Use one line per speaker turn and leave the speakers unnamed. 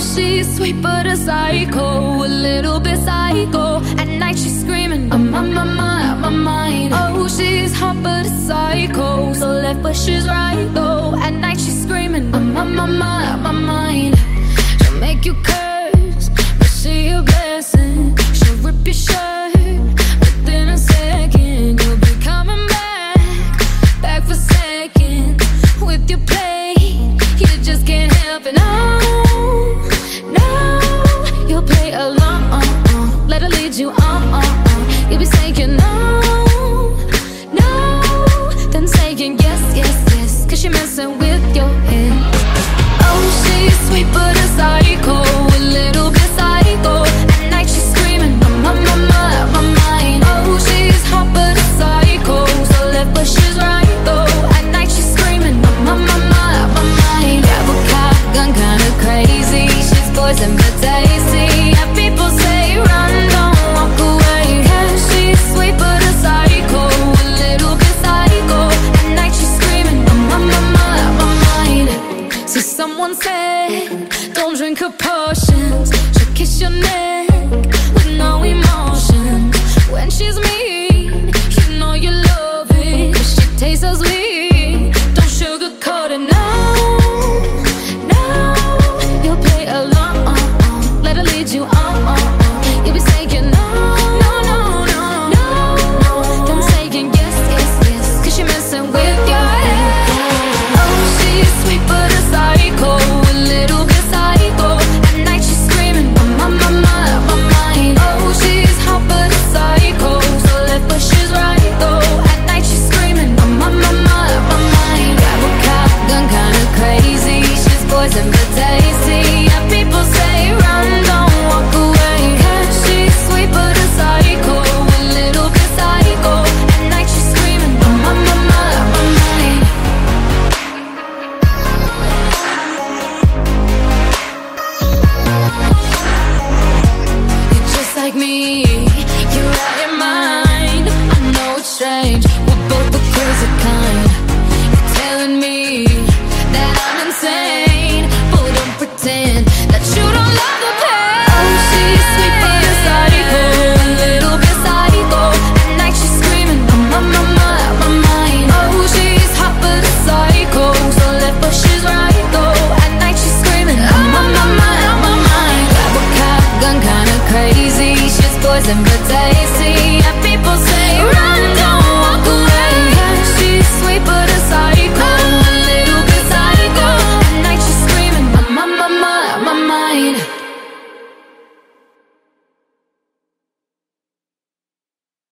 she's sweet but a psycho, a little bit psycho. At night she's screaming, I'm on my mind, my mind. Oh, she's hot but a psycho, so left but she's right though. At night she's screaming, I'm on my mind, my mind. She'll make you curse, but she a blessing. She'll rip your shirt within a second. You'll be coming back, back for seconds with your play. You just can't help it. No, Let her lead you uh, uh, uh. on. You'll be saying don't drink her potions. She'll kiss your neck with no emotion. When she's mean, you know you love it. 'Cause she tastes so sweet. Don't sugarcoat it, no, no. You'll play along, let her lead you on. You'll be saying no, yes, yes, yes. Cause you're messing with your out your mind. I know it's strange, we're both the crazy kind. and good days